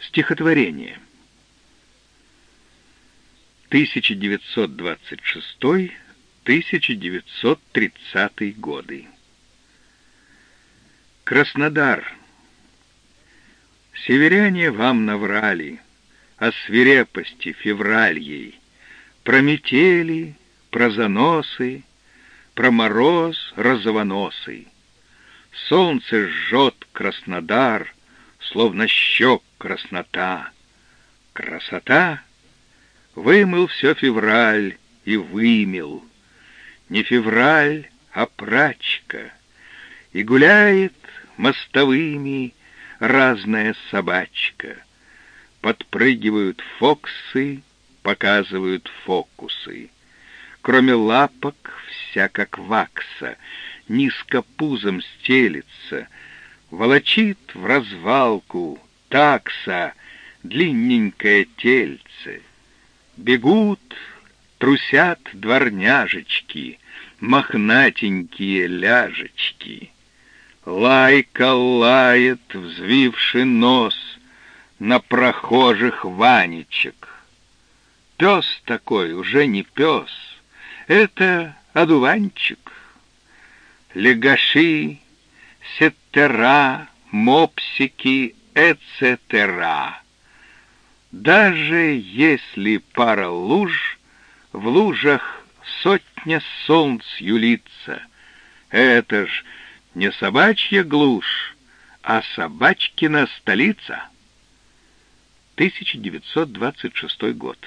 Стихотворение. 1926-1930 годы. Краснодар. Северяне вам наврали о свирепости февральей, про метели, про заносы, про мороз розовоносый. Солнце жжет Краснодар, словно щек краснота. Красота вымыл все февраль и вымел. Не февраль, а прачка. И гуляет мостовыми разная собачка. Подпрыгивают фоксы, показывают фокусы. Кроме лапок вся как вакса, низко пузом стелится, волочит в развалку такса длинненькое тельце. Бегут, трусят дворняжечки, мохнатенькие ляжечки. Лайка лает, взвивший нос на прохожих ванечек. Пес такой уже не пес, это одуванчик. Легаши, сеттера, мопсики, эцетера. Даже если пара луж, в лужах сотня солнц юлится, это ж не собачья глушь, а собачкина столица. 1926 год.